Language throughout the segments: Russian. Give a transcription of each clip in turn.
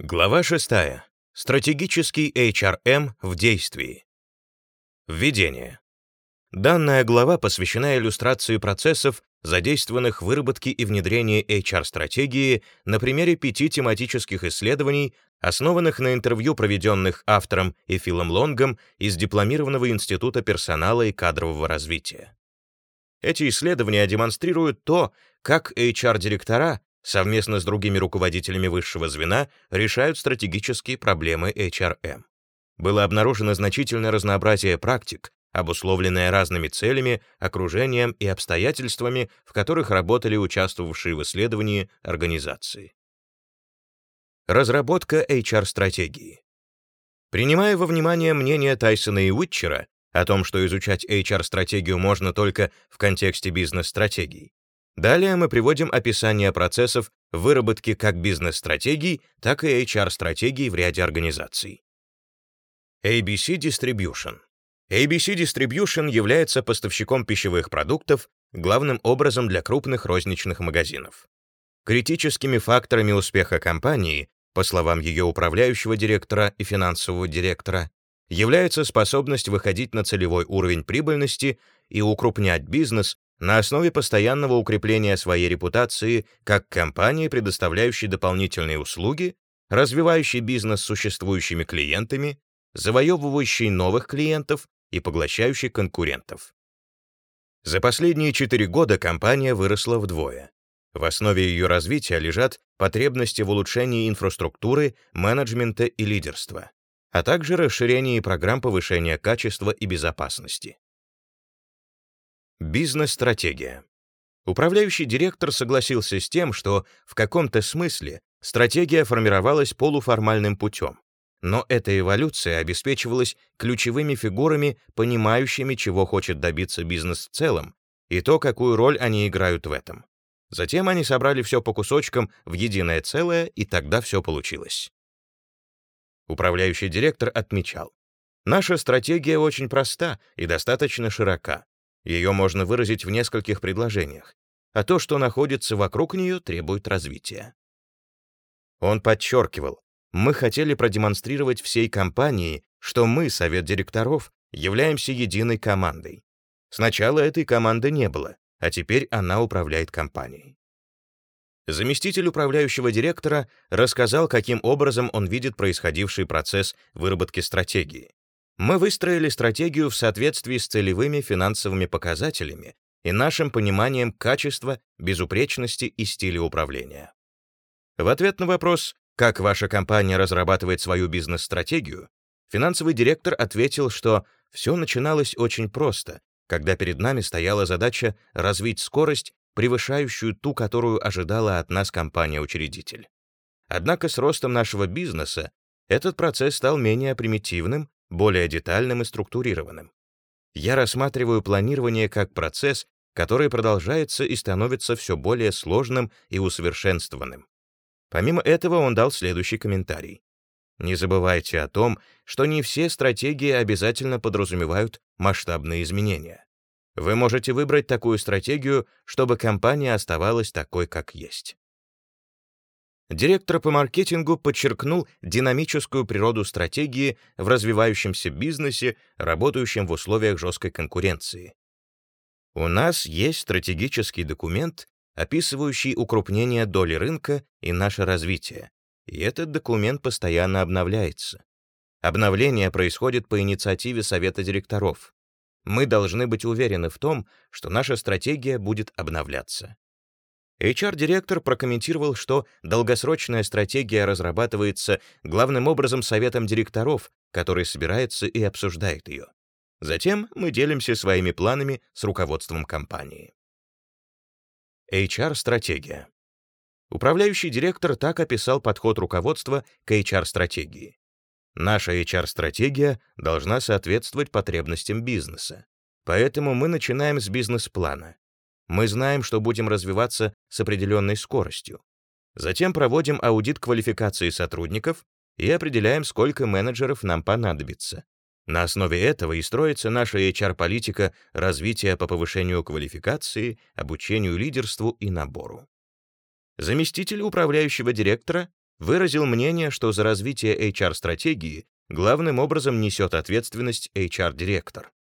Глава 6. Стратегический HRM в действии. Введение. Данная глава посвящена иллюстрации процессов, задействованных в выработке и внедрении HR-стратегии на примере пяти тематических исследований, основанных на интервью, проведенных автором и Филом Лонгом из Дипломированного института персонала и кадрового развития. Эти исследования демонстрируют то, как HR-директора совместно с другими руководителями высшего звена решают стратегические проблемы HRM. Было обнаружено значительное разнообразие практик, обусловленное разными целями, окружением и обстоятельствами, в которых работали участвовавшие в исследовании организации. Разработка HR-стратегии. Принимая во внимание мнение Тайсона и Уитчера о том, что изучать HR-стратегию можно только в контексте бизнес-стратегий, Далее мы приводим описание процессов выработки как бизнес-стратегий, так и HR-стратегий в ряде организаций. ABC Distribution. ABC Distribution является поставщиком пищевых продуктов, главным образом для крупных розничных магазинов. Критическими факторами успеха компании, по словам ее управляющего директора и финансового директора, является способность выходить на целевой уровень прибыльности и укрупнять бизнес на основе постоянного укрепления своей репутации как компании, предоставляющей дополнительные услуги, развивающей бизнес с существующими клиентами, завоевывающей новых клиентов и поглощающей конкурентов. За последние четыре года компания выросла вдвое. В основе ее развития лежат потребности в улучшении инфраструктуры, менеджмента и лидерства, а также расширении программ повышения качества и безопасности. Бизнес-стратегия. Управляющий директор согласился с тем, что в каком-то смысле стратегия формировалась полуформальным путем, но эта эволюция обеспечивалась ключевыми фигурами, понимающими, чего хочет добиться бизнес в целом, и то, какую роль они играют в этом. Затем они собрали все по кусочкам в единое целое, и тогда все получилось. Управляющий директор отмечал, «Наша стратегия очень проста и достаточно широка. Ее можно выразить в нескольких предложениях, а то, что находится вокруг нее, требует развития. Он подчеркивал, мы хотели продемонстрировать всей компании, что мы, совет директоров, являемся единой командой. Сначала этой команды не было, а теперь она управляет компанией. Заместитель управляющего директора рассказал, каким образом он видит происходивший процесс выработки стратегии. Мы выстроили стратегию в соответствии с целевыми финансовыми показателями и нашим пониманием качества, безупречности и стиля управления. В ответ на вопрос, как ваша компания разрабатывает свою бизнес-стратегию, финансовый директор ответил, что все начиналось очень просто, когда перед нами стояла задача развить скорость, превышающую ту, которую ожидала от нас компания-учредитель. Однако с ростом нашего бизнеса этот процесс стал менее примитивным более детальным и структурированным. Я рассматриваю планирование как процесс, который продолжается и становится все более сложным и усовершенствованным. Помимо этого он дал следующий комментарий. Не забывайте о том, что не все стратегии обязательно подразумевают масштабные изменения. Вы можете выбрать такую стратегию, чтобы компания оставалась такой, как есть. Директор по маркетингу подчеркнул динамическую природу стратегии в развивающемся бизнесе, работающем в условиях жесткой конкуренции. У нас есть стратегический документ, описывающий укрупнение доли рынка и наше развитие, и этот документ постоянно обновляется. Обновление происходит по инициативе совета директоров. Мы должны быть уверены в том, что наша стратегия будет обновляться. HR-директор прокомментировал, что долгосрочная стратегия разрабатывается главным образом советом директоров, который собирается и обсуждает ее. Затем мы делимся своими планами с руководством компании. HR-стратегия. Управляющий директор так описал подход руководства к HR-стратегии. Наша HR-стратегия должна соответствовать потребностям бизнеса. Поэтому мы начинаем с бизнес-плана. Мы знаем, что будем развиваться с определенной скоростью. Затем проводим аудит квалификации сотрудников и определяем, сколько менеджеров нам понадобится. На основе этого и строится наша HR-политика развития по повышению квалификации, обучению лидерству и набору. Заместитель управляющего директора выразил мнение, что за развитие HR-стратегии главным образом несет ответственность HR-директор.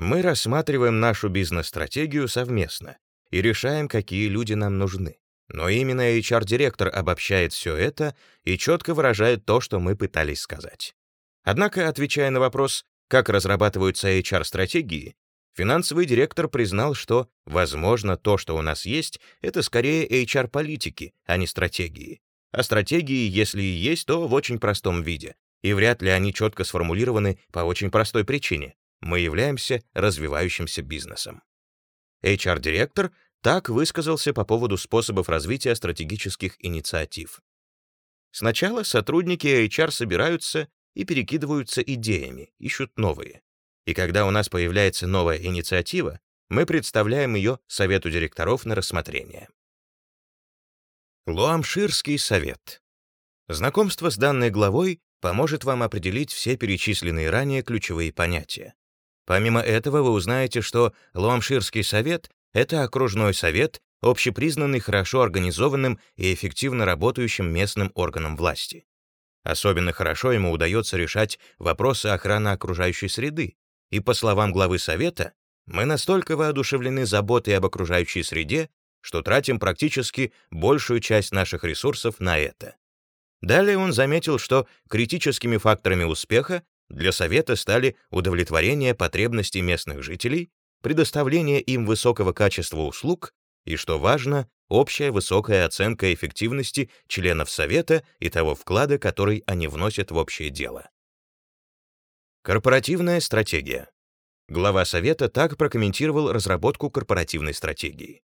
Мы рассматриваем нашу бизнес-стратегию совместно и решаем, какие люди нам нужны. Но именно HR-директор обобщает все это и четко выражает то, что мы пытались сказать. Однако, отвечая на вопрос, как разрабатываются HR-стратегии, финансовый директор признал, что, возможно, то, что у нас есть, это скорее HR-политики, а не стратегии. А стратегии, если и есть, то в очень простом виде, и вряд ли они четко сформулированы по очень простой причине. Мы являемся развивающимся бизнесом. HR-директор так высказался по поводу способов развития стратегических инициатив. Сначала сотрудники HR собираются и перекидываются идеями, ищут новые. И когда у нас появляется новая инициатива, мы представляем ее совету директоров на рассмотрение. Луамширский совет. Знакомство с данной главой поможет вам определить все перечисленные ранее ключевые понятия. Помимо этого, вы узнаете, что Луамширский совет — это окружной совет, общепризнанный хорошо организованным и эффективно работающим местным органом власти. Особенно хорошо ему удается решать вопросы охраны окружающей среды, и, по словам главы Совета, мы настолько воодушевлены заботой об окружающей среде, что тратим практически большую часть наших ресурсов на это. Далее он заметил, что критическими факторами успеха для Совета стали удовлетворение потребностей местных жителей, предоставление им высокого качества услуг и, что важно, общая высокая оценка эффективности членов Совета и того вклада, который они вносят в общее дело. Корпоративная стратегия. Глава Совета так прокомментировал разработку корпоративной стратегии.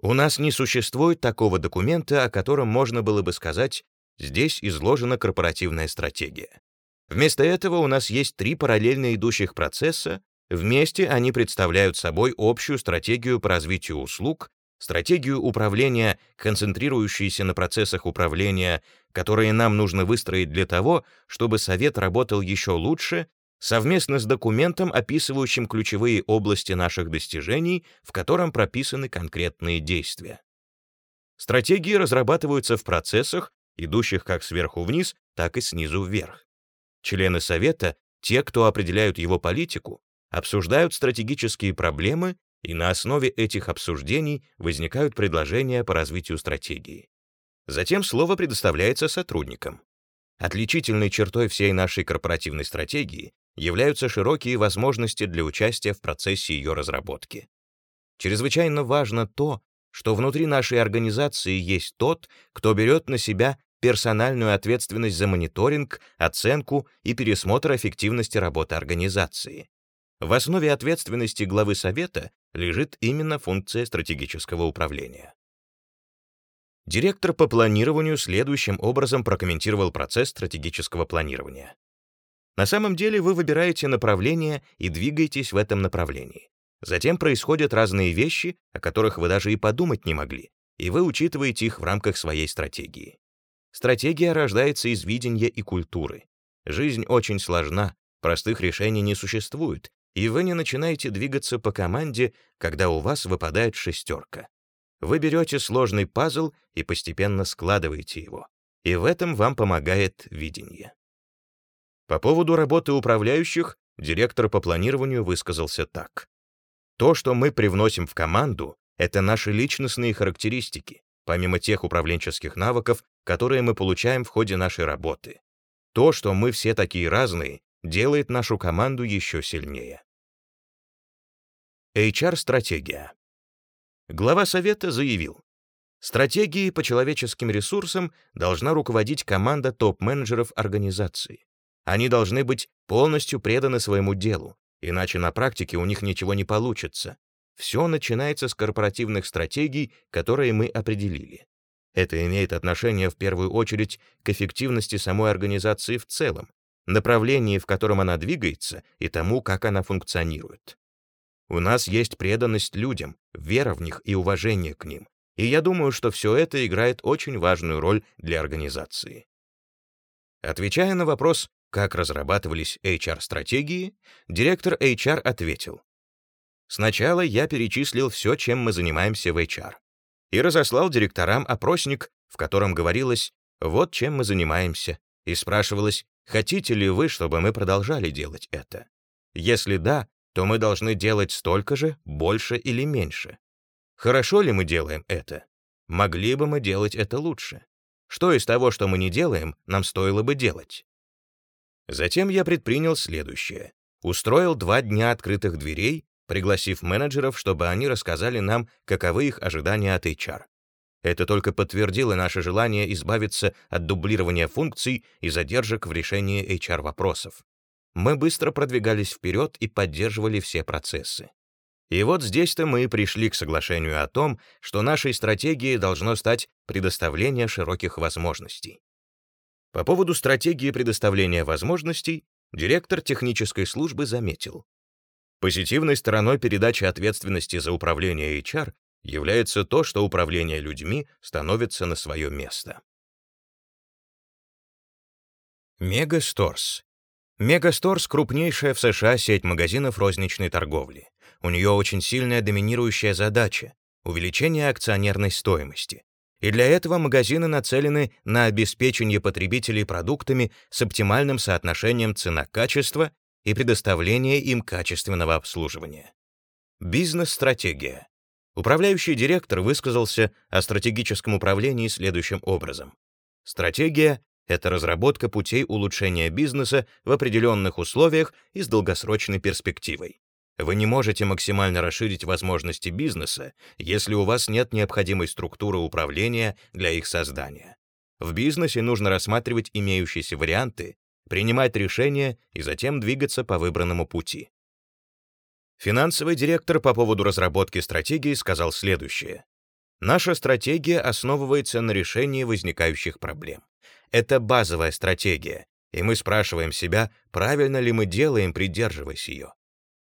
У нас не существует такого документа, о котором можно было бы сказать, здесь изложена корпоративная стратегия. Вместо этого у нас есть три параллельно идущих процесса, вместе они представляют собой общую стратегию по развитию услуг, стратегию управления, концентрирующуюся на процессах управления, которые нам нужно выстроить для того, чтобы совет работал еще лучше, совместно с документом, описывающим ключевые области наших достижений, в котором прописаны конкретные действия. Стратегии разрабатываются в процессах, идущих как сверху вниз, так и снизу вверх. Члены совета, те, кто определяют его политику, обсуждают стратегические проблемы и на основе этих обсуждений возникают предложения по развитию стратегии. Затем слово предоставляется сотрудникам. Отличительной чертой всей нашей корпоративной стратегии являются широкие возможности для участия в процессе ее разработки. Чрезвычайно важно то, что внутри нашей организации есть тот, кто берет на себя персональную ответственность за мониторинг, оценку и пересмотр эффективности работы организации. В основе ответственности главы совета лежит именно функция стратегического управления. Директор по планированию следующим образом прокомментировал процесс стратегического планирования. На самом деле вы выбираете направление и двигаетесь в этом направлении. Затем происходят разные вещи, о которых вы даже и подумать не могли, и вы учитываете их в рамках своей стратегии. Стратегия рождается из видения и культуры. Жизнь очень сложна, простых решений не существует, и вы не начинаете двигаться по команде, когда у вас выпадает шестерка. Вы берете сложный пазл и постепенно складываете его. И в этом вам помогает видение. По поводу работы управляющих директор по планированию высказался так. То, что мы привносим в команду, это наши личностные характеристики, помимо тех управленческих навыков, которые мы получаем в ходе нашей работы. То, что мы все такие разные, делает нашу команду еще сильнее. HR-стратегия. Глава совета заявил, стратегией по человеческим ресурсам должна руководить команда топ-менеджеров организации. Они должны быть полностью преданы своему делу, иначе на практике у них ничего не получится. Все начинается с корпоративных стратегий, которые мы определили. Это имеет отношение в первую очередь к эффективности самой организации в целом, направлении, в котором она двигается, и тому, как она функционирует. У нас есть преданность людям, вера в них и уважение к ним, и я думаю, что все это играет очень важную роль для организации. Отвечая на вопрос, как разрабатывались HR-стратегии, директор HR ответил. Сначала я перечислил все, чем мы занимаемся в HR, и разослал директорам опросник, в котором говорилось, Вот чем мы занимаемся. И спрашивалось, хотите ли вы, чтобы мы продолжали делать это? Если да, то мы должны делать столько же, больше или меньше. Хорошо ли мы делаем это? Могли бы мы делать это лучше? Что из того, что мы не делаем, нам стоило бы делать? Затем я предпринял следующее. Устроил два дня открытых дверей, пригласив менеджеров, чтобы они рассказали нам, каковы их ожидания от HR. Это только подтвердило наше желание избавиться от дублирования функций и задержек в решении HR-вопросов. Мы быстро продвигались вперед и поддерживали все процессы. И вот здесь-то мы и пришли к соглашению о том, что нашей стратегией должно стать предоставление широких возможностей. По поводу стратегии предоставления возможностей директор технической службы заметил. Позитивной стороной передачи ответственности за управление HR является то, что управление людьми становится на свое место. Мегасторс. Мегасторс — крупнейшая в США сеть магазинов розничной торговли. У нее очень сильная доминирующая задача — увеличение акционерной стоимости. И для этого магазины нацелены на обеспечение потребителей продуктами с оптимальным соотношением цена-качество и предоставление им качественного обслуживания. Бизнес-стратегия. Управляющий директор высказался о стратегическом управлении следующим образом. Стратегия — это разработка путей улучшения бизнеса в определенных условиях и с долгосрочной перспективой. Вы не можете максимально расширить возможности бизнеса, если у вас нет необходимой структуры управления для их создания. В бизнесе нужно рассматривать имеющиеся варианты, принимать решения и затем двигаться по выбранному пути. Финансовый директор по поводу разработки стратегии сказал следующее. Наша стратегия основывается на решении возникающих проблем. Это базовая стратегия, и мы спрашиваем себя, правильно ли мы делаем, придерживаясь ее.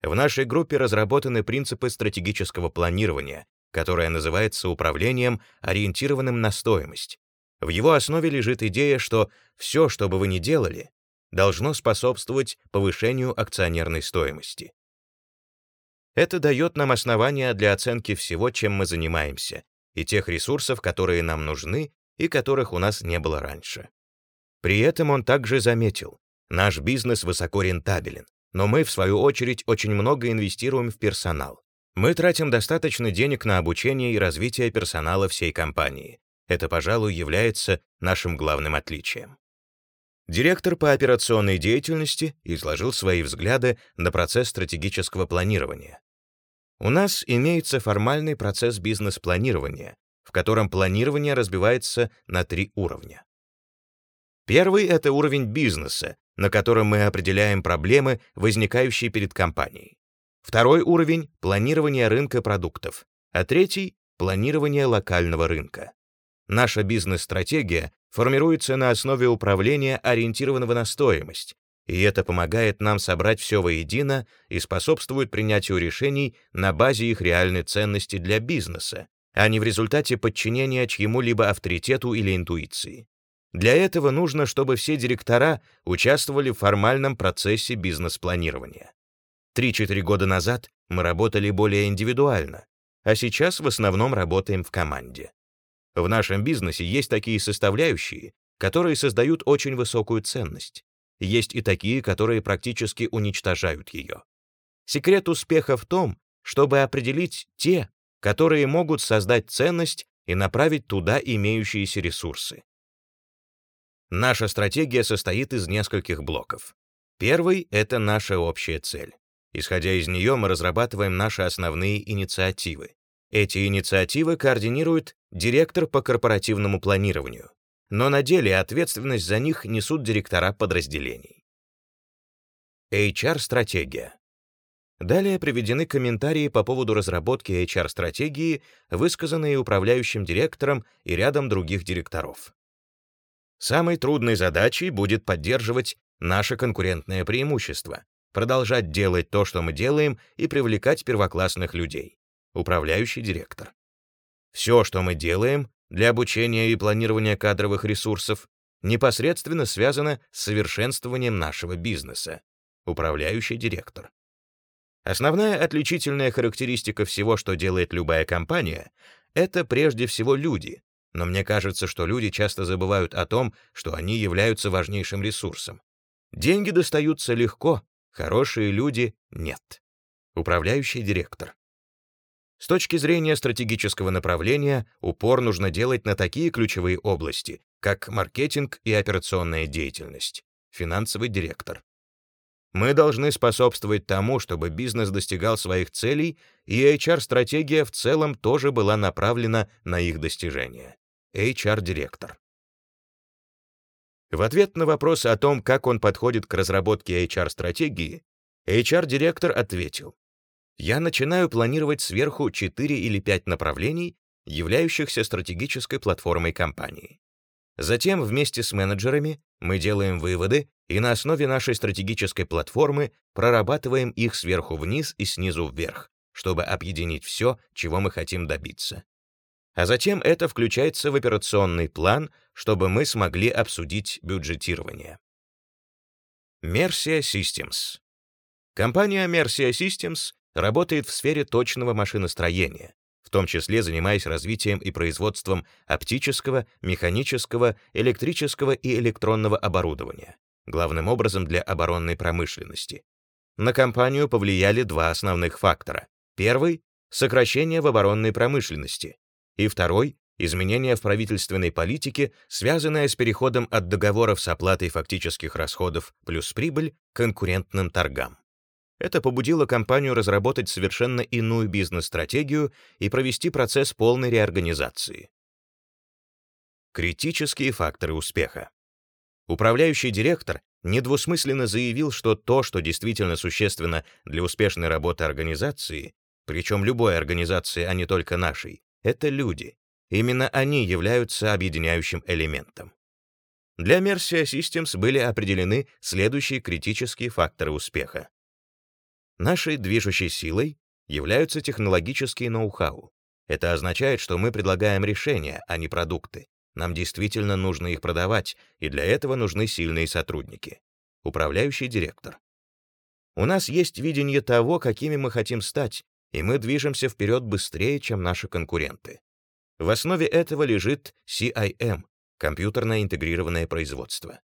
В нашей группе разработаны принципы стратегического планирования, которое называется управлением, ориентированным на стоимость. В его основе лежит идея, что все, что бы вы ни делали, должно способствовать повышению акционерной стоимости. Это дает нам основания для оценки всего, чем мы занимаемся, и тех ресурсов, которые нам нужны и которых у нас не было раньше. При этом он также заметил, наш бизнес высоко рентабелен, но мы, в свою очередь, очень много инвестируем в персонал. Мы тратим достаточно денег на обучение и развитие персонала всей компании. Это, пожалуй, является нашим главным отличием. Директор по операционной деятельности изложил свои взгляды на процесс стратегического планирования. У нас имеется формальный процесс бизнес-планирования, в котором планирование разбивается на три уровня. Первый — это уровень бизнеса, на котором мы определяем проблемы, возникающие перед компанией. Второй уровень — планирование рынка продуктов, а третий — планирование локального рынка. Наша бизнес-стратегия формируется на основе управления, ориентированного на стоимость, и это помогает нам собрать все воедино и способствует принятию решений на базе их реальной ценности для бизнеса, а не в результате подчинения чьему-либо авторитету или интуиции. Для этого нужно, чтобы все директора участвовали в формальном процессе бизнес-планирования. 3-4 года назад мы работали более индивидуально, а сейчас в основном работаем в команде. В нашем бизнесе есть такие составляющие, которые создают очень высокую ценность. Есть и такие, которые практически уничтожают ее. Секрет успеха в том, чтобы определить те, которые могут создать ценность и направить туда имеющиеся ресурсы. Наша стратегия состоит из нескольких блоков. Первый — это наша общая цель. Исходя из нее, мы разрабатываем наши основные инициативы. Эти инициативы координирует директор по корпоративному планированию, но на деле ответственность за них несут директора подразделений. HR-стратегия. Далее приведены комментарии по поводу разработки HR-стратегии, высказанные управляющим директором и рядом других директоров. Самой трудной задачей будет поддерживать наше конкурентное преимущество, продолжать делать то, что мы делаем, и привлекать первоклассных людей. Управляющий директор. Все, что мы делаем для обучения и планирования кадровых ресурсов, непосредственно связано с совершенствованием нашего бизнеса. Управляющий директор. Основная отличительная характеристика всего, что делает любая компания, это прежде всего люди, но мне кажется, что люди часто забывают о том, что они являются важнейшим ресурсом. Деньги достаются легко, хорошие люди — нет. Управляющий директор. С точки зрения стратегического направления, упор нужно делать на такие ключевые области, как маркетинг и операционная деятельность. Финансовый директор. Мы должны способствовать тому, чтобы бизнес достигал своих целей, и HR-стратегия в целом тоже была направлена на их достижение. HR-директор. В ответ на вопрос о том, как он подходит к разработке HR-стратегии, HR-директор ответил, «Я начинаю планировать сверху 4 или 5 направлений, являющихся стратегической платформой компании. Затем вместе с менеджерами мы делаем выводы и на основе нашей стратегической платформы прорабатываем их сверху вниз и снизу вверх, чтобы объединить все, чего мы хотим добиться а затем это включается в операционный план, чтобы мы смогли обсудить бюджетирование. Mercia Systems. Компания Mercia Systems работает в сфере точного машиностроения, в том числе занимаясь развитием и производством оптического, механического, электрического и электронного оборудования, главным образом для оборонной промышленности. На компанию повлияли два основных фактора. Первый — сокращение в оборонной промышленности, и второй — изменение в правительственной политике, связанное с переходом от договоров с оплатой фактических расходов плюс прибыль к конкурентным торгам. Это побудило компанию разработать совершенно иную бизнес-стратегию и провести процесс полной реорганизации. Критические факторы успеха. Управляющий директор недвусмысленно заявил, что то, что действительно существенно для успешной работы организации, причем любой организации, а не только нашей, это люди. Именно они являются объединяющим элементом. Для Mercia Systems были определены следующие критические факторы успеха. Нашей движущей силой являются технологические ноу-хау. Это означает, что мы предлагаем решения, а не продукты. Нам действительно нужно их продавать, и для этого нужны сильные сотрудники. Управляющий директор. У нас есть видение того, какими мы хотим стать, и мы движемся вперед быстрее, чем наши конкуренты. В основе этого лежит CIM — компьютерное интегрированное производство.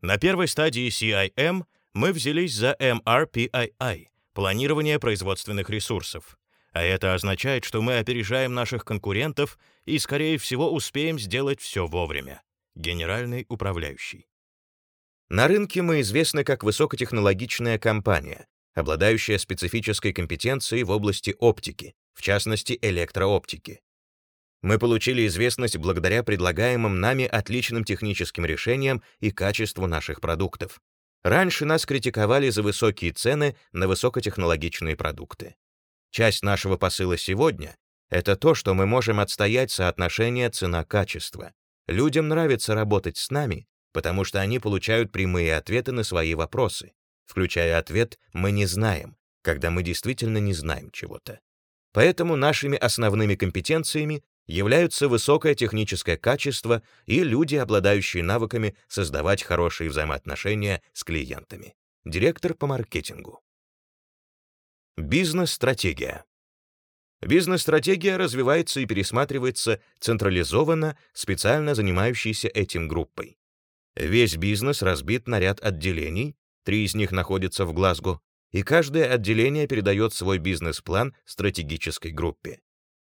На первой стадии CIM мы взялись за MRPII — планирование производственных ресурсов. А это означает, что мы опережаем наших конкурентов и, скорее всего, успеем сделать все вовремя. Генеральный управляющий. На рынке мы известны как высокотехнологичная компания, обладающая специфической компетенцией в области оптики, в частности электрооптики. Мы получили известность благодаря предлагаемым нами отличным техническим решениям и качеству наших продуктов. Раньше нас критиковали за высокие цены на высокотехнологичные продукты. Часть нашего посыла сегодня — это то, что мы можем отстоять соотношение цена-качество. Людям нравится работать с нами, потому что они получают прямые ответы на свои вопросы включая ответ «мы не знаем», когда мы действительно не знаем чего-то. Поэтому нашими основными компетенциями являются высокое техническое качество и люди, обладающие навыками создавать хорошие взаимоотношения с клиентами. Директор по маркетингу. Бизнес-стратегия. Бизнес-стратегия развивается и пересматривается централизованно, специально занимающейся этим группой. Весь бизнес разбит на ряд отделений, Три из них находятся в Глазго, и каждое отделение передает свой бизнес-план стратегической группе.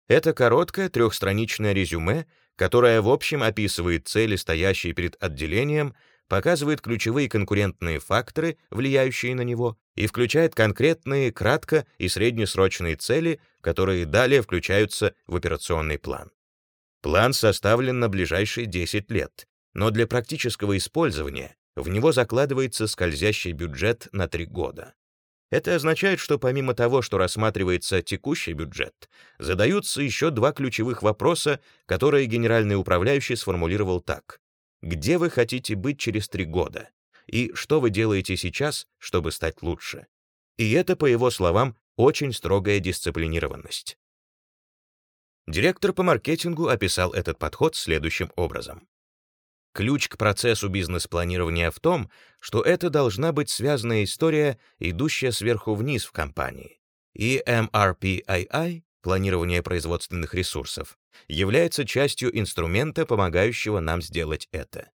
Это короткое трехстраничное резюме, которое в общем описывает цели, стоящие перед отделением, показывает ключевые конкурентные факторы, влияющие на него, и включает конкретные кратко- и среднесрочные цели, которые далее включаются в операционный план. План составлен на ближайшие 10 лет, но для практического использования в него закладывается скользящий бюджет на три года. Это означает, что помимо того, что рассматривается текущий бюджет, задаются еще два ключевых вопроса, которые генеральный управляющий сформулировал так. Где вы хотите быть через три года? И что вы делаете сейчас, чтобы стать лучше? И это, по его словам, очень строгая дисциплинированность. Директор по маркетингу описал этот подход следующим образом. Ключ к процессу бизнес-планирования в том, что это должна быть связанная история, идущая сверху вниз в компании. И MRPII планирование производственных ресурсов, является частью инструмента, помогающего нам сделать это.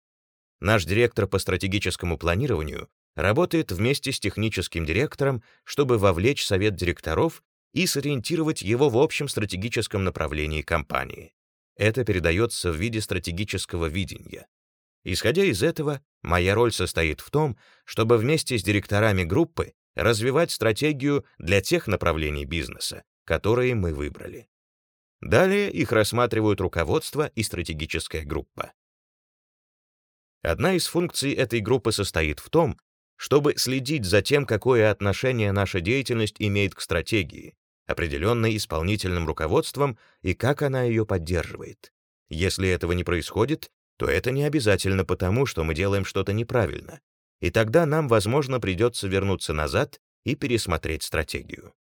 Наш директор по стратегическому планированию работает вместе с техническим директором, чтобы вовлечь совет директоров и сориентировать его в общем стратегическом направлении компании. Это передается в виде стратегического видения. Исходя из этого, моя роль состоит в том, чтобы вместе с директорами группы развивать стратегию для тех направлений бизнеса, которые мы выбрали. Далее их рассматривают руководство и стратегическая группа. Одна из функций этой группы состоит в том, чтобы следить за тем, какое отношение наша деятельность имеет к стратегии, определенной исполнительным руководством и как она ее поддерживает. Если этого не происходит, то это не обязательно потому, что мы делаем что-то неправильно, и тогда нам, возможно, придется вернуться назад и пересмотреть стратегию.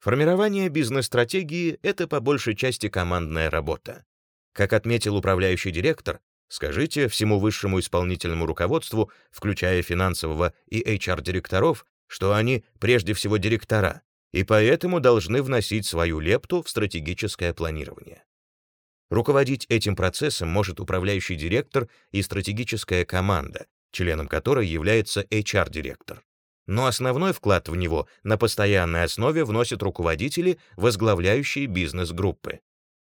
Формирование бизнес-стратегии — это по большей части командная работа. Как отметил управляющий директор, скажите всему высшему исполнительному руководству, включая финансового и HR-директоров, что они прежде всего директора, и поэтому должны вносить свою лепту в стратегическое планирование. Руководить этим процессом может управляющий директор и стратегическая команда, членом которой является HR-директор. Но основной вклад в него на постоянной основе вносят руководители, возглавляющие бизнес-группы.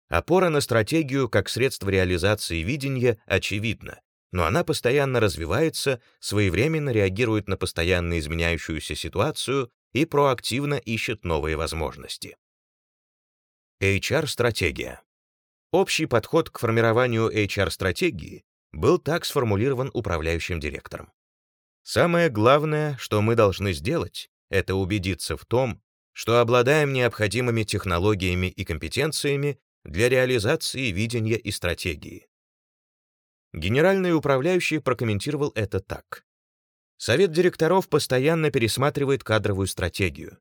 Опора на стратегию как средство реализации видения очевидна, но она постоянно развивается, своевременно реагирует на постоянно изменяющуюся ситуацию и проактивно ищет новые возможности. HR-стратегия. Общий подход к формированию HR-стратегии был так сформулирован управляющим директором. Самое главное, что мы должны сделать, это убедиться в том, что обладаем необходимыми технологиями и компетенциями для реализации видения и стратегии. Генеральный управляющий прокомментировал это так. Совет директоров постоянно пересматривает кадровую стратегию.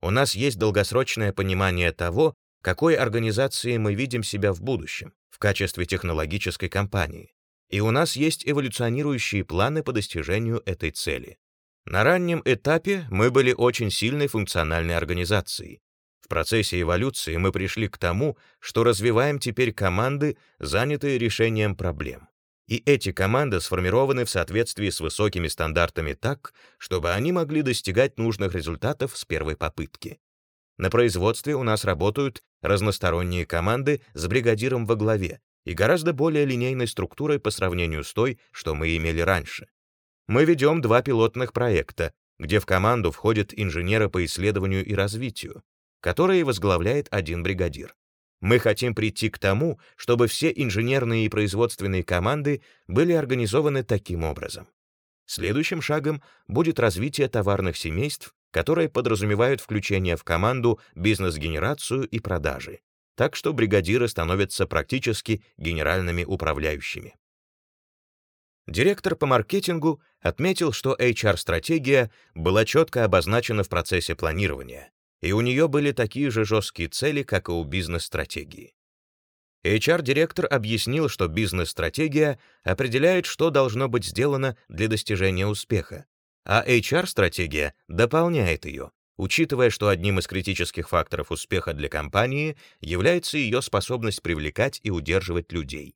У нас есть долгосрочное понимание того, какой организацией мы видим себя в будущем в качестве технологической компании и у нас есть эволюционирующие планы по достижению этой цели. На раннем этапе мы были очень сильной функциональной организацией. В процессе эволюции мы пришли к тому, что развиваем теперь команды, занятые решением проблем. И эти команды сформированы в соответствии с высокими стандартами так, чтобы они могли достигать нужных результатов с первой попытки. На производстве у нас работают разносторонние команды с бригадиром во главе, и гораздо более линейной структурой по сравнению с той, что мы имели раньше. Мы ведем два пилотных проекта, где в команду входят инженеры по исследованию и развитию, которые возглавляет один бригадир. Мы хотим прийти к тому, чтобы все инженерные и производственные команды были организованы таким образом. Следующим шагом будет развитие товарных семейств, которые подразумевают включение в команду бизнес-генерацию и продажи так что бригадиры становятся практически генеральными управляющими. Директор по маркетингу отметил, что HR-стратегия была четко обозначена в процессе планирования, и у нее были такие же жесткие цели, как и у бизнес-стратегии. HR-директор объяснил, что бизнес-стратегия определяет, что должно быть сделано для достижения успеха, а HR-стратегия дополняет ее, учитывая, что одним из критических факторов успеха для компании является ее способность привлекать и удерживать людей.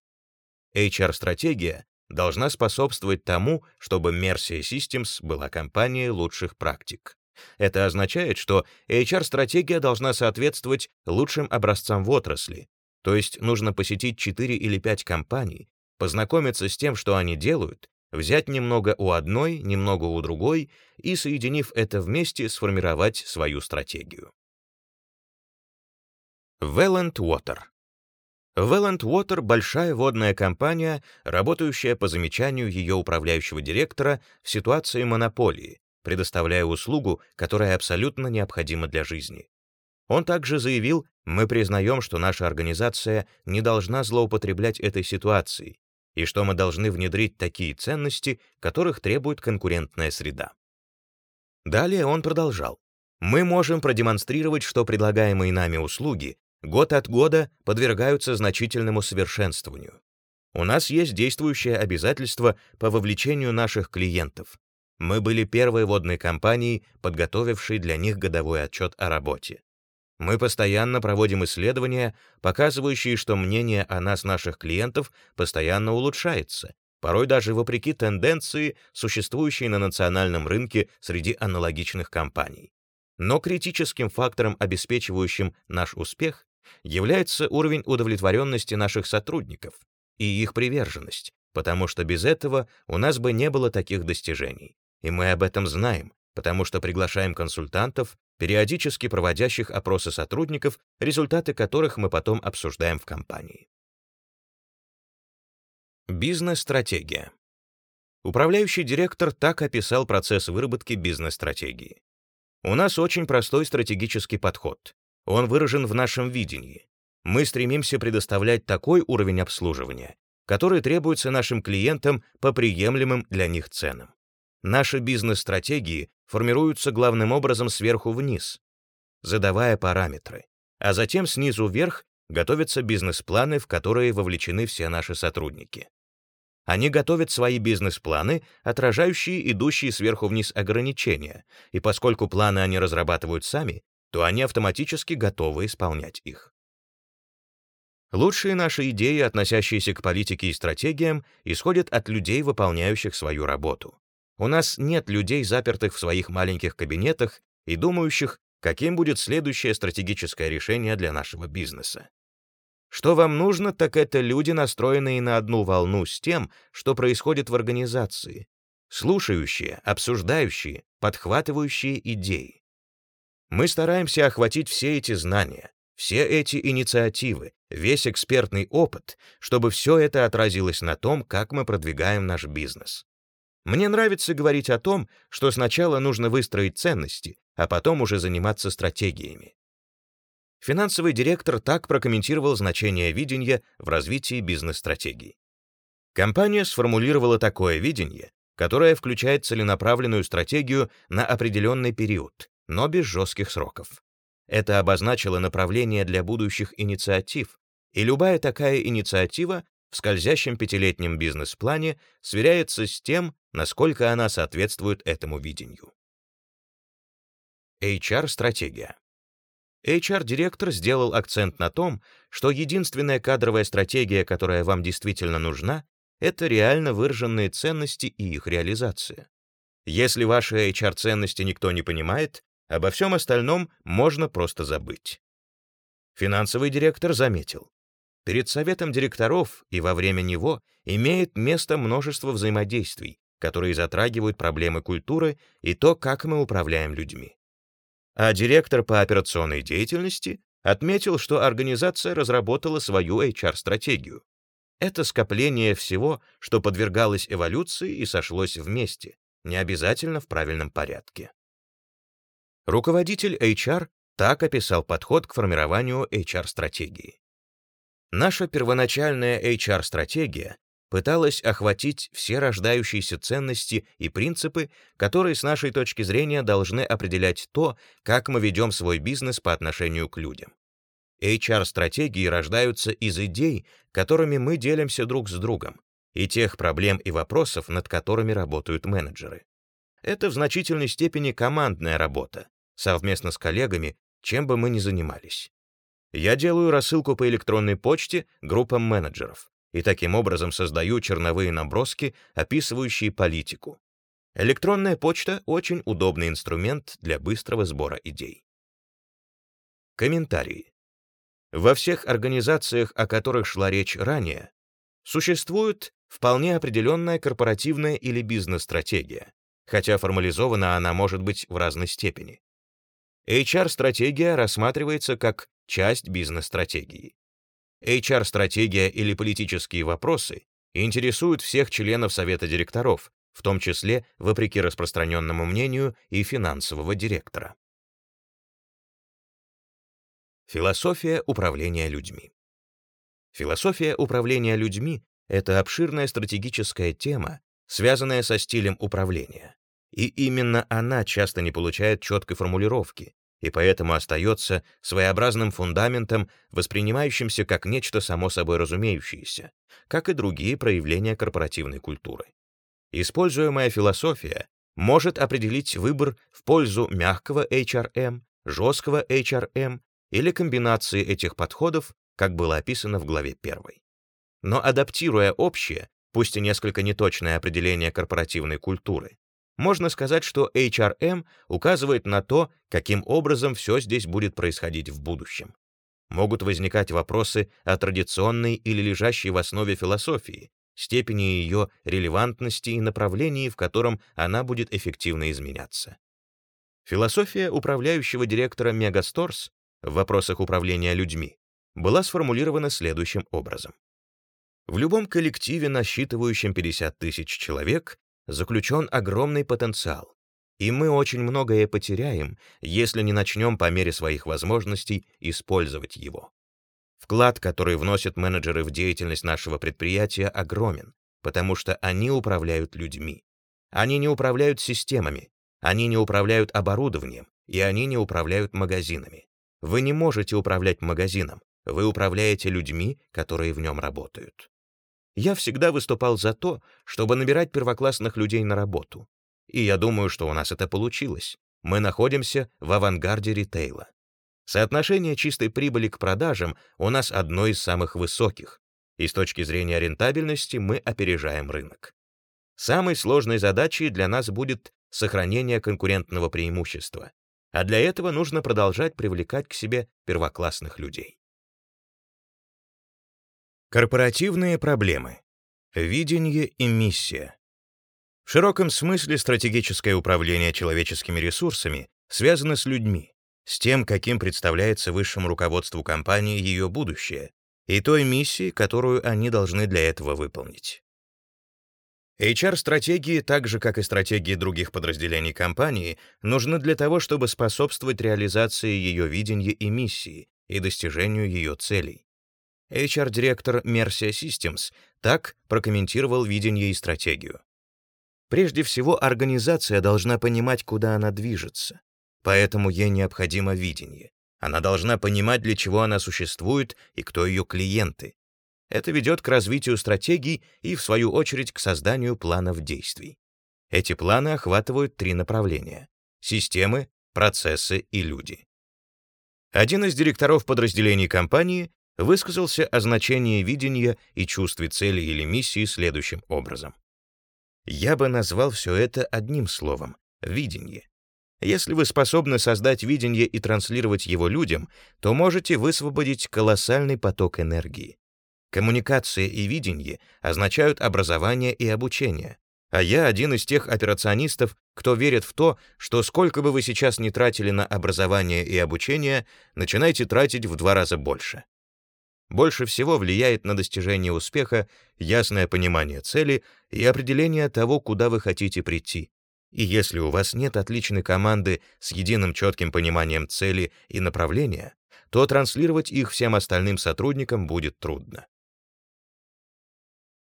HR-стратегия должна способствовать тому, чтобы Mercia Systems была компанией лучших практик. Это означает, что HR-стратегия должна соответствовать лучшим образцам в отрасли, то есть нужно посетить 4 или 5 компаний, познакомиться с тем, что они делают, взять немного у одной, немного у другой и, соединив это вместе, сформировать свою стратегию. Welland Water Welland Water — большая водная компания, работающая по замечанию ее управляющего директора в ситуации монополии, предоставляя услугу, которая абсолютно необходима для жизни. Он также заявил, мы признаем, что наша организация не должна злоупотреблять этой ситуацией, и что мы должны внедрить такие ценности, которых требует конкурентная среда. Далее он продолжал. Мы можем продемонстрировать, что предлагаемые нами услуги год от года подвергаются значительному совершенствованию. У нас есть действующее обязательство по вовлечению наших клиентов. Мы были первой водной компанией, подготовившей для них годовой отчет о работе. Мы постоянно проводим исследования, показывающие, что мнение о нас наших клиентов постоянно улучшается, порой даже вопреки тенденции, существующей на национальном рынке среди аналогичных компаний. Но критическим фактором, обеспечивающим наш успех, является уровень удовлетворенности наших сотрудников и их приверженность, потому что без этого у нас бы не было таких достижений. И мы об этом знаем, потому что приглашаем консультантов, периодически проводящих опросы сотрудников, результаты которых мы потом обсуждаем в компании. Бизнес-стратегия. Управляющий директор так описал процесс выработки бизнес-стратегии. У нас очень простой стратегический подход. Он выражен в нашем видении. Мы стремимся предоставлять такой уровень обслуживания, который требуется нашим клиентам по приемлемым для них ценам. Наши бизнес-стратегии формируются главным образом сверху вниз, задавая параметры, а затем снизу вверх готовятся бизнес-планы, в которые вовлечены все наши сотрудники. Они готовят свои бизнес-планы, отражающие идущие сверху вниз ограничения, и поскольку планы они разрабатывают сами, то они автоматически готовы исполнять их. Лучшие наши идеи, относящиеся к политике и стратегиям, исходят от людей, выполняющих свою работу. У нас нет людей, запертых в своих маленьких кабинетах и думающих, каким будет следующее стратегическое решение для нашего бизнеса. Что вам нужно, так это люди, настроенные на одну волну с тем, что происходит в организации, слушающие, обсуждающие, подхватывающие идеи. Мы стараемся охватить все эти знания, все эти инициативы, весь экспертный опыт, чтобы все это отразилось на том, как мы продвигаем наш бизнес. Мне нравится говорить о том, что сначала нужно выстроить ценности, а потом уже заниматься стратегиями. Финансовый директор так прокомментировал значение видения в развитии бизнес-стратегий. Компания сформулировала такое видение, которое включает целенаправленную стратегию на определенный период, но без жестких сроков. Это обозначило направление для будущих инициатив, и любая такая инициатива в скользящем пятилетнем бизнес-плане сверяется с тем, насколько она соответствует этому видению. HR-стратегия. HR-директор сделал акцент на том, что единственная кадровая стратегия, которая вам действительно нужна, это реально выраженные ценности и их реализация. Если ваши HR-ценности никто не понимает, обо всем остальном можно просто забыть. Финансовый директор заметил, Перед советом директоров и во время него имеет место множество взаимодействий, которые затрагивают проблемы культуры и то, как мы управляем людьми. А директор по операционной деятельности отметил, что организация разработала свою HR-стратегию. Это скопление всего, что подвергалось эволюции и сошлось вместе, не обязательно в правильном порядке. Руководитель HR так описал подход к формированию HR-стратегии. Наша первоначальная HR-стратегия пыталась охватить все рождающиеся ценности и принципы, которые с нашей точки зрения должны определять то, как мы ведем свой бизнес по отношению к людям. HR-стратегии рождаются из идей, которыми мы делимся друг с другом, и тех проблем и вопросов, над которыми работают менеджеры. Это в значительной степени командная работа, совместно с коллегами, чем бы мы ни занимались. Я делаю рассылку по электронной почте группам менеджеров и таким образом создаю черновые наброски, описывающие политику. Электронная почта — очень удобный инструмент для быстрого сбора идей. Комментарии. Во всех организациях, о которых шла речь ранее, существует вполне определенная корпоративная или бизнес-стратегия, хотя формализована она может быть в разной степени. HR-стратегия рассматривается как часть бизнес-стратегии. HR-стратегия или политические вопросы интересуют всех членов совета директоров, в том числе, вопреки распространенному мнению, и финансового директора. Философия управления людьми. Философия управления людьми — это обширная стратегическая тема, связанная со стилем управления. И именно она часто не получает четкой формулировки, и поэтому остается своеобразным фундаментом, воспринимающимся как нечто само собой разумеющееся, как и другие проявления корпоративной культуры. Используемая философия может определить выбор в пользу мягкого HRM, жесткого HRM или комбинации этих подходов, как было описано в главе 1. Но адаптируя общее, пусть и несколько неточное определение корпоративной культуры, можно сказать, что HRM указывает на то, каким образом все здесь будет происходить в будущем. Могут возникать вопросы о традиционной или лежащей в основе философии, степени ее релевантности и направлении, в котором она будет эффективно изменяться. Философия управляющего директора Megastores в вопросах управления людьми была сформулирована следующим образом. В любом коллективе, насчитывающем 50 тысяч человек, заключен огромный потенциал, и мы очень многое потеряем, если не начнем по мере своих возможностей использовать его. Вклад, который вносят менеджеры в деятельность нашего предприятия, огромен, потому что они управляют людьми. Они не управляют системами, они не управляют оборудованием, и они не управляют магазинами. Вы не можете управлять магазином, вы управляете людьми, которые в нем работают. Я всегда выступал за то, чтобы набирать первоклассных людей на работу. И я думаю, что у нас это получилось. Мы находимся в авангарде ритейла. Соотношение чистой прибыли к продажам у нас одно из самых высоких, и с точки зрения рентабельности мы опережаем рынок. Самой сложной задачей для нас будет сохранение конкурентного преимущества, а для этого нужно продолжать привлекать к себе первоклассных людей. Корпоративные проблемы. Видение и миссия. В широком смысле стратегическое управление человеческими ресурсами связано с людьми, с тем, каким представляется высшему руководству компании ее будущее, и той миссии, которую они должны для этого выполнить. HR-стратегии, так же как и стратегии других подразделений компании, нужны для того, чтобы способствовать реализации ее видения и миссии и достижению ее целей. HR-директор Mercia Systems так прокомментировал видение и стратегию. Прежде всего, организация должна понимать, куда она движется. Поэтому ей необходимо видение. Она должна понимать, для чего она существует и кто ее клиенты. Это ведет к развитию стратегий и, в свою очередь, к созданию планов действий. Эти планы охватывают три направления — системы, процессы и люди. Один из директоров подразделений компании высказался о значении видения и чувстве цели или миссии следующим образом. Я бы назвал все это одним словом — видение. Если вы способны создать видение и транслировать его людям, то можете высвободить колоссальный поток энергии. Коммуникация и видение означают образование и обучение. А я один из тех операционистов, кто верит в то, что сколько бы вы сейчас не тратили на образование и обучение, начинайте тратить в два раза больше. Больше всего влияет на достижение успеха ясное понимание цели и определение того, куда вы хотите прийти, и если у вас нет отличной команды с единым четким пониманием цели и направления, то транслировать их всем остальным сотрудникам будет трудно.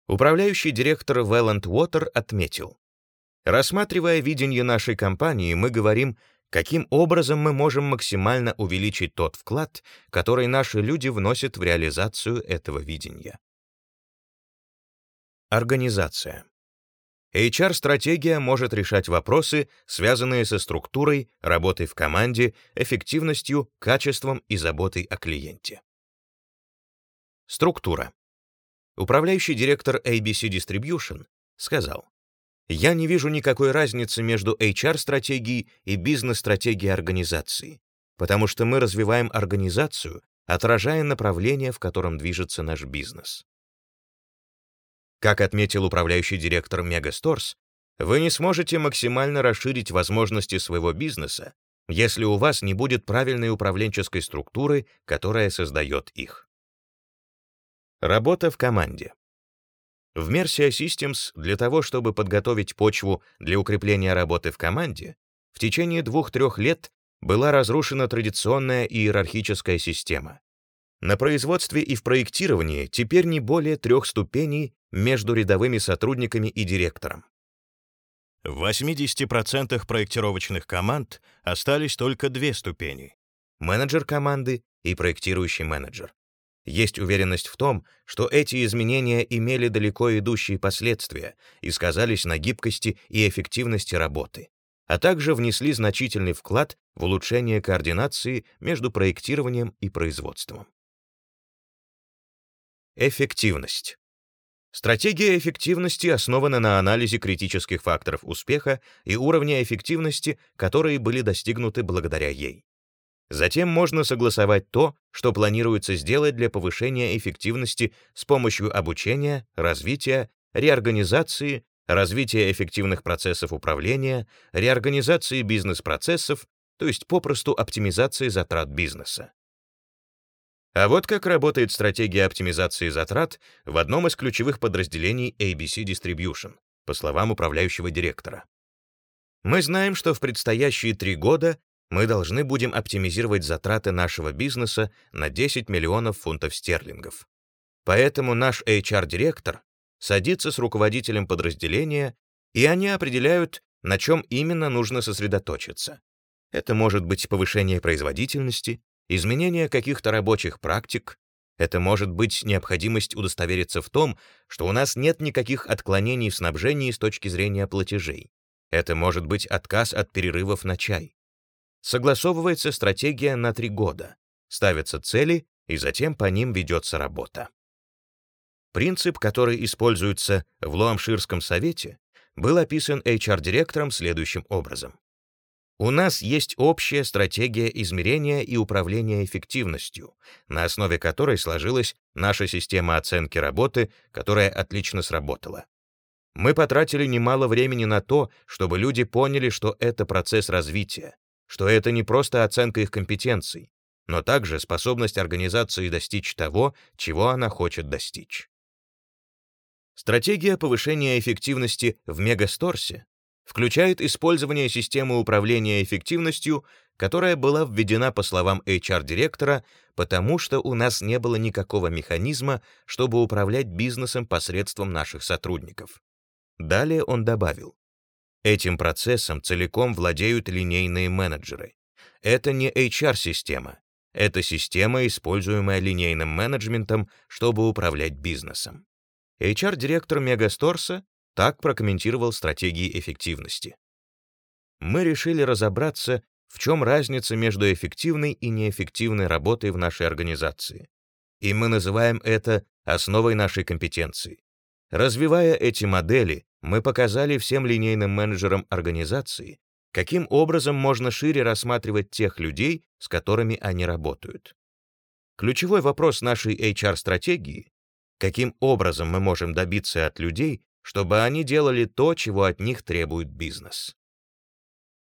Управляющий директор Вэлланд Уотер отметил, рассматривая видение нашей компании, мы говорим, каким образом мы можем максимально увеличить тот вклад, который наши люди вносят в реализацию этого видения. Организация. HR-стратегия может решать вопросы, связанные со структурой, работой в команде, эффективностью, качеством и заботой о клиенте. Структура. Управляющий директор ABC Distribution сказал, «Я не вижу никакой разницы между HR-стратегией и бизнес-стратегией организации, потому что мы развиваем организацию, отражая направление, в котором движется наш бизнес. Как отметил управляющий директор Мегасторс, вы не сможете максимально расширить возможности своего бизнеса, если у вас не будет правильной управленческой структуры, которая создает их. Работа в команде. В Mercia Systems для того, чтобы подготовить почву для укрепления работы в команде, в течение двух-трех лет была разрушена традиционная иерархическая система. На производстве и в проектировании теперь не более трех ступеней между рядовыми сотрудниками и директором. В 80% проектировочных команд остались только две ступени — менеджер команды и проектирующий менеджер. Есть уверенность в том, что эти изменения имели далеко идущие последствия и сказались на гибкости и эффективности работы. а также внесли значительный вклад в улучшение координации между проектированием и производством. Эффективность. Стратегия эффективности основана на анализе критических факторов успеха и уровня эффективности, которые были достигнуты благодаря ей. Затем можно согласовать то, что планируется сделать для повышения эффективности с помощью обучения, развития, реорганизации, развития эффективных процессов управления, реорганизации бизнес-процессов, то есть попросту оптимизации затрат бизнеса. А вот как работает стратегия оптимизации затрат в одном из ключевых подразделений ABC Distribution, по словам управляющего директора. Мы знаем, что в предстоящие три года мы должны будем оптимизировать затраты нашего бизнеса на 10 миллионов фунтов стерлингов. Поэтому наш HR-директор садится с руководителем подразделения, и они определяют, на чем именно нужно сосредоточиться. Это может быть повышение производительности, изменение каких-то рабочих практик, это может быть необходимость удостовериться в том, что у нас нет никаких отклонений в снабжении с точки зрения платежей. Это может быть отказ от перерывов на чай. Согласовывается стратегия на три года, ставятся цели, и затем по ним ведется работа. Принцип, который используется в Луамширском совете, был описан HR-директором следующим образом. У нас есть общая стратегия измерения и управления эффективностью, на основе которой сложилась наша система оценки работы, которая отлично сработала. Мы потратили немало времени на то, чтобы люди поняли, что это процесс развития, что это не просто оценка их компетенций, но также способность организации достичь того, чего она хочет достичь. Стратегия повышения эффективности в Мегасторсе включает использование системы управления эффективностью, которая была введена, по словам HR-директора, потому что у нас не было никакого механизма, чтобы управлять бизнесом посредством наших сотрудников. Далее он добавил, Этим процессом целиком владеют линейные менеджеры. Это не HR-система. Это система, используемая линейным менеджментом, чтобы управлять бизнесом. HR-директор Мегасторса так прокомментировал стратегии эффективности. Мы решили разобраться, в чем разница между эффективной и неэффективной работой в нашей организации. И мы называем это основой нашей компетенции. Развивая эти модели, мы показали всем линейным менеджерам организации, каким образом можно шире рассматривать тех людей, с которыми они работают. Ключевой вопрос нашей HR-стратегии — каким образом мы можем добиться от людей, чтобы они делали то, чего от них требует бизнес.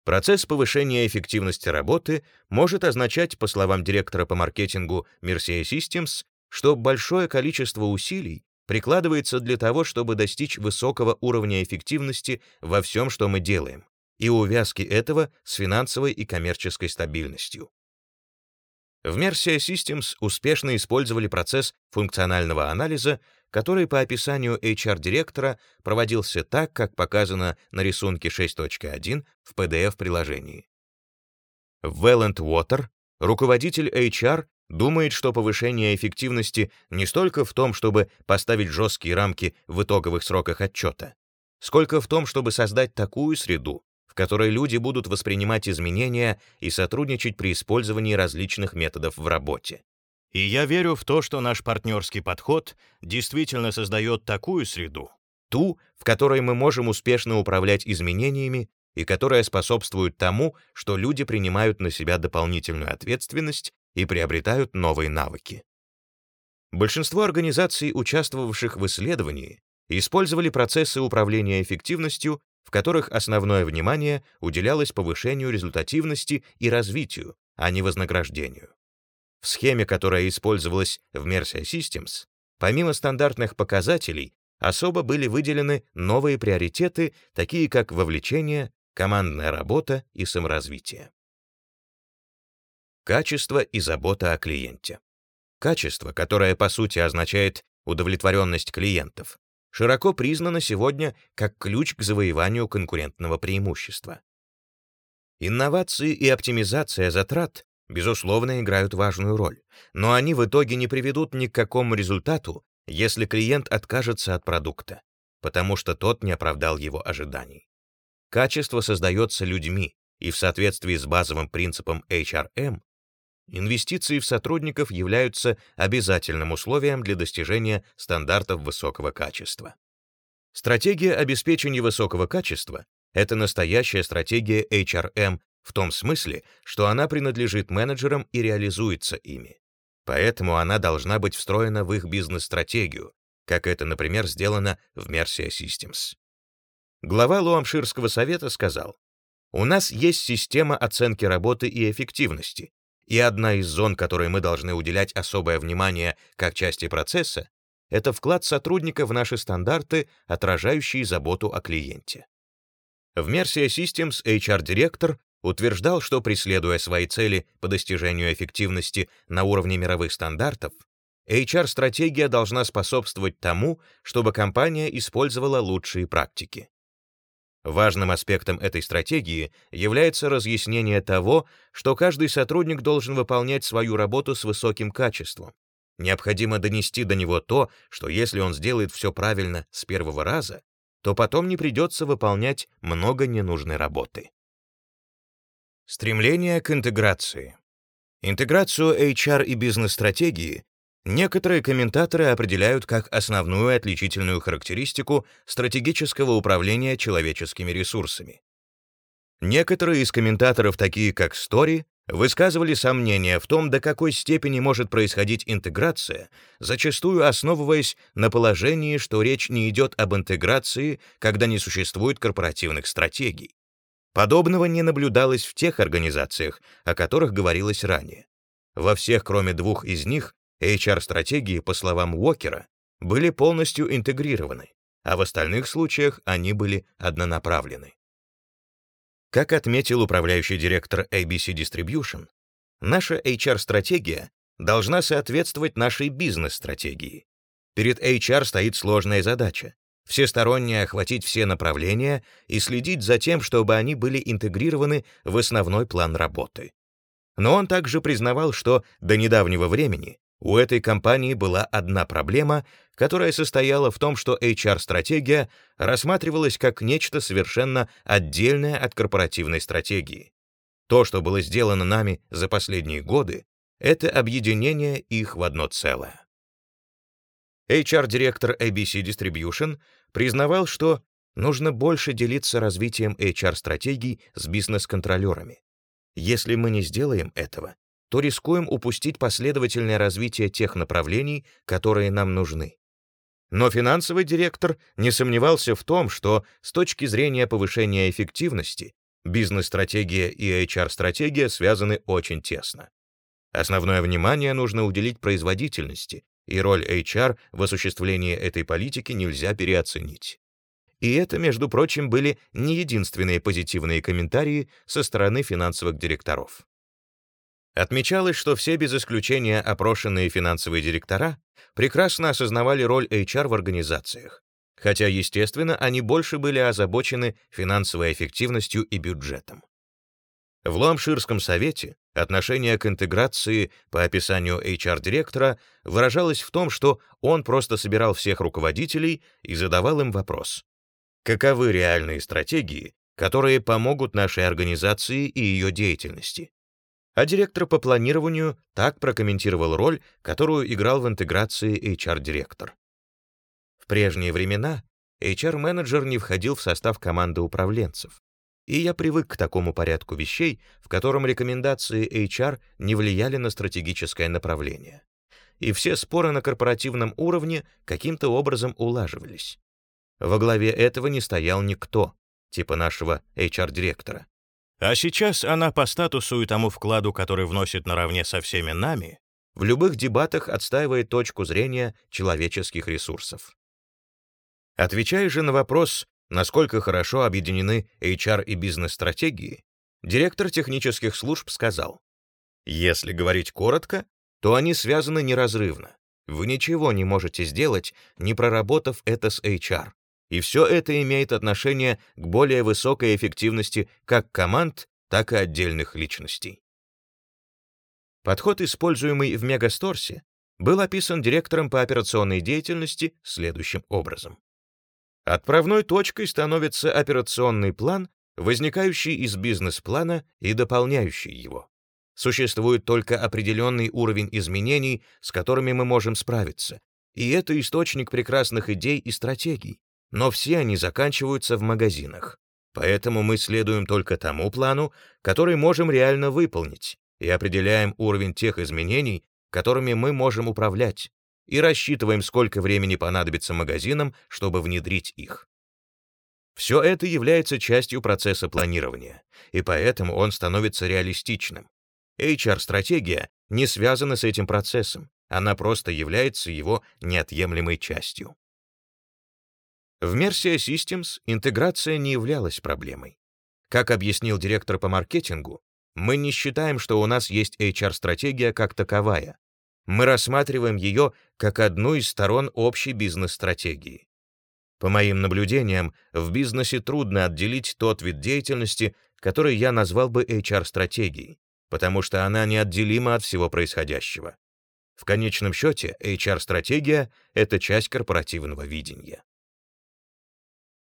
Процесс повышения эффективности работы может означать, по словам директора по маркетингу Mercia Systems, что большое количество усилий прикладывается для того, чтобы достичь высокого уровня эффективности во всем, что мы делаем, и увязки этого с финансовой и коммерческой стабильностью. В Mercia Systems успешно использовали процесс функционального анализа, который по описанию HR-директора проводился так, как показано на рисунке 6.1 в PDF-приложении. В Water руководитель HR Думает, что повышение эффективности не столько в том, чтобы поставить жесткие рамки в итоговых сроках отчета, сколько в том, чтобы создать такую среду, в которой люди будут воспринимать изменения и сотрудничать при использовании различных методов в работе. И я верю в то, что наш партнерский подход действительно создает такую среду, ту, в которой мы можем успешно управлять изменениями и которая способствует тому, что люди принимают на себя дополнительную ответственность и приобретают новые навыки. Большинство организаций, участвовавших в исследовании, использовали процессы управления эффективностью, в которых основное внимание уделялось повышению результативности и развитию, а не вознаграждению. В схеме, которая использовалась в Mercia Systems, помимо стандартных показателей, особо были выделены новые приоритеты, такие как вовлечение, командная работа и саморазвитие. Качество и забота о клиенте. Качество, которое по сути означает удовлетворенность клиентов, широко признано сегодня как ключ к завоеванию конкурентного преимущества. Инновации и оптимизация затрат, безусловно, играют важную роль, но они в итоге не приведут ни к какому результату, если клиент откажется от продукта, потому что тот не оправдал его ожиданий. качество создается людьми, и в соответствии с базовым принципом HRM, инвестиции в сотрудников являются обязательным условием для достижения стандартов высокого качества. Стратегия обеспечения высокого качества — это настоящая стратегия HRM в том смысле, что она принадлежит менеджерам и реализуется ими. Поэтому она должна быть встроена в их бизнес-стратегию, как это, например, сделано в Mercia Systems. Глава Луамширского совета сказал, «У нас есть система оценки работы и эффективности, и одна из зон, которой мы должны уделять особое внимание как части процесса, это вклад сотрудника в наши стандарты, отражающие заботу о клиенте. В Mercia Systems HR-директор утверждал, что, преследуя свои цели по достижению эффективности на уровне мировых стандартов, HR-стратегия должна способствовать тому, чтобы компания использовала лучшие практики. Важным аспектом этой стратегии является разъяснение того, что каждый сотрудник должен выполнять свою работу с высоким качеством. Необходимо донести до него то, что если он сделает все правильно с первого раза, то потом не придется выполнять много ненужной работы. Стремление к интеграции. Интеграцию HR и бизнес-стратегии Некоторые комментаторы определяют как основную отличительную характеристику стратегического управления человеческими ресурсами. Некоторые из комментаторов, такие как Стори, высказывали сомнения в том, до какой степени может происходить интеграция, зачастую основываясь на положении, что речь не идет об интеграции, когда не существует корпоративных стратегий. Подобного не наблюдалось в тех организациях, о которых говорилось ранее. Во всех, кроме двух из них, HR-стратегии, по словам Уокера, были полностью интегрированы, а в остальных случаях они были однонаправлены. Как отметил управляющий директор ABC Distribution, наша HR-стратегия должна соответствовать нашей бизнес-стратегии. Перед HR стоит сложная задача — всесторонне охватить все направления и следить за тем, чтобы они были интегрированы в основной план работы. Но он также признавал, что до недавнего времени у этой компании была одна проблема, которая состояла в том, что HR-стратегия рассматривалась как нечто совершенно отдельное от корпоративной стратегии. То, что было сделано нами за последние годы, это объединение их в одно целое. HR-директор ABC Distribution признавал, что нужно больше делиться развитием HR-стратегий с бизнес-контролерами. Если мы не сделаем этого, то рискуем упустить последовательное развитие тех направлений, которые нам нужны. Но финансовый директор не сомневался в том, что с точки зрения повышения эффективности бизнес-стратегия и HR-стратегия связаны очень тесно. Основное внимание нужно уделить производительности, и роль HR в осуществлении этой политики нельзя переоценить. И это, между прочим, были не единственные позитивные комментарии со стороны финансовых директоров. Отмечалось, что все без исключения опрошенные финансовые директора прекрасно осознавали роль HR в организациях, хотя, естественно, они больше были озабочены финансовой эффективностью и бюджетом. В Луамширском совете отношение к интеграции по описанию HR-директора выражалось в том, что он просто собирал всех руководителей и задавал им вопрос. Каковы реальные стратегии, которые помогут нашей организации и ее деятельности? А директор по планированию так прокомментировал роль, которую играл в интеграции HR-директор. В прежние времена HR-менеджер не входил в состав команды управленцев, и я привык к такому порядку вещей, в котором рекомендации HR не влияли на стратегическое направление. И все споры на корпоративном уровне каким-то образом улаживались. Во главе этого не стоял никто, типа нашего HR-директора. А сейчас она по статусу и тому вкладу, который вносит наравне со всеми нами, в любых дебатах отстаивает точку зрения человеческих ресурсов. Отвечая же на вопрос, насколько хорошо объединены HR и бизнес-стратегии, директор технических служб сказал, «Если говорить коротко, то они связаны неразрывно. Вы ничего не можете сделать, не проработав это с HR. И все это имеет отношение к более высокой эффективности как команд, так и отдельных личностей. Подход, используемый в Мегасторсе, был описан директором по операционной деятельности следующим образом. Отправной точкой становится операционный план, возникающий из бизнес-плана и дополняющий его. Существует только определенный уровень изменений, с которыми мы можем справиться, и это источник прекрасных идей и стратегий, но все они заканчиваются в магазинах. Поэтому мы следуем только тому плану, который можем реально выполнить, и определяем уровень тех изменений, которыми мы можем управлять, и рассчитываем, сколько времени понадобится магазинам, чтобы внедрить их. Все это является частью процесса планирования, и поэтому он становится реалистичным. HR-стратегия не связана с этим процессом, она просто является его неотъемлемой частью. В Mercia Systems интеграция не являлась проблемой. Как объяснил директор по маркетингу, мы не считаем, что у нас есть HR-стратегия как таковая. Мы рассматриваем ее как одну из сторон общей бизнес-стратегии. По моим наблюдениям, в бизнесе трудно отделить тот вид деятельности, который я назвал бы HR-стратегией, потому что она неотделима от всего происходящего. В конечном счете, HR-стратегия — это часть корпоративного видения.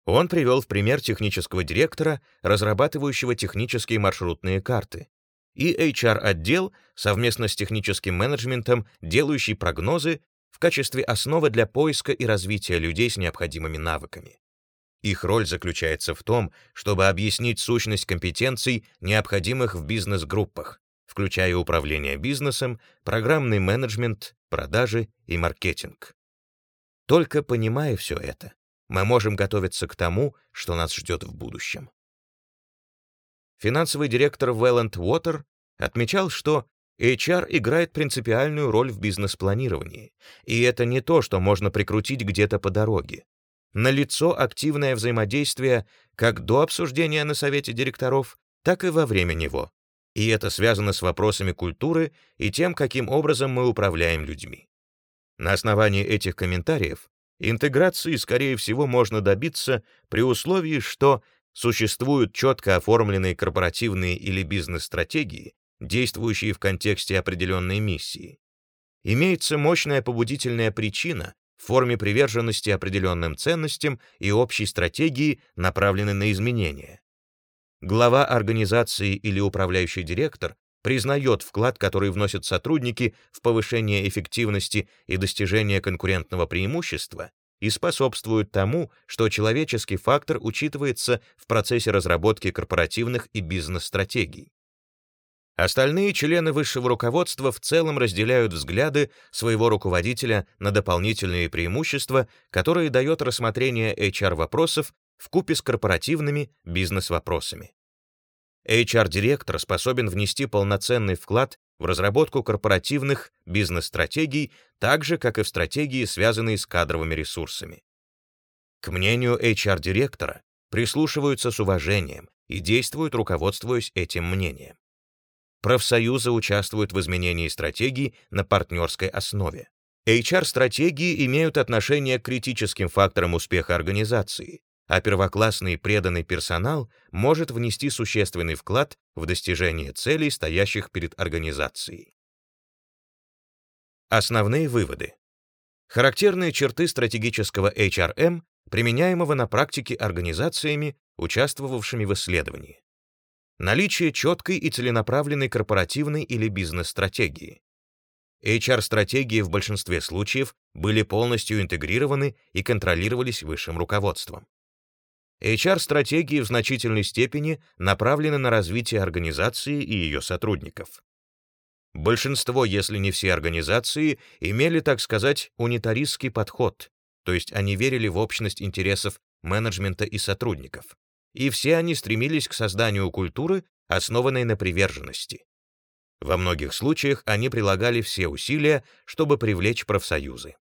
Он привел в пример технического директора, разрабатывающего технические маршрутные карты, и HR-отдел совместно с техническим менеджментом, делающий прогнозы в качестве основы для поиска и развития людей с необходимыми навыками. Их роль заключается в том, чтобы объяснить сущность компетенций, необходимых в бизнес-группах, включая управление бизнесом, программный менеджмент, продажи и маркетинг. Только понимая все это, мы можем готовиться к тому, что нас ждет в будущем. Финансовый директор Welland Water отмечал, что HR играет принципиальную роль в бизнес-планировании, и это не то, что можно прикрутить где-то по дороге. Налицо активное взаимодействие как до обсуждения на совете директоров, так и во время него. И это связано с вопросами культуры и тем, каким образом мы управляем людьми. На основании этих комментариев Интеграции, скорее всего, можно добиться при условии, что существуют четко оформленные корпоративные или бизнес-стратегии, действующие в контексте определенной миссии. Имеется мощная побудительная причина в форме приверженности определенным ценностям и общей стратегии, направленной на изменения. Глава организации или управляющий директор признает вклад, который вносят сотрудники в повышение эффективности и достижение конкурентного преимущества и способствует тому, что человеческий фактор учитывается в процессе разработки корпоративных и бизнес-стратегий. Остальные члены высшего руководства в целом разделяют взгляды своего руководителя на дополнительные преимущества, которые дает рассмотрение HR-вопросов в купе с корпоративными бизнес-вопросами. HR-директор способен внести полноценный вклад в разработку корпоративных бизнес-стратегий, так же, как и в стратегии, связанные с кадровыми ресурсами. К мнению HR-директора прислушиваются с уважением и действуют, руководствуясь этим мнением. Профсоюзы участвуют в изменении стратегий на партнерской основе. HR-стратегии имеют отношение к критическим факторам успеха организации, а первоклассный преданный персонал может внести существенный вклад в достижение целей, стоящих перед организацией. Основные выводы. Характерные черты стратегического HRM, применяемого на практике организациями, участвовавшими в исследовании. Наличие четкой и целенаправленной корпоративной или бизнес-стратегии. HR-стратегии в большинстве случаев были полностью интегрированы и контролировались высшим руководством. HR-стратегии в значительной степени направлены на развитие организации и ее сотрудников. Большинство, если не все организации, имели, так сказать, унитаристский подход, то есть они верили в общность интересов менеджмента и сотрудников. И все они стремились к созданию культуры, основанной на приверженности. Во многих случаях они прилагали все усилия, чтобы привлечь профсоюзы.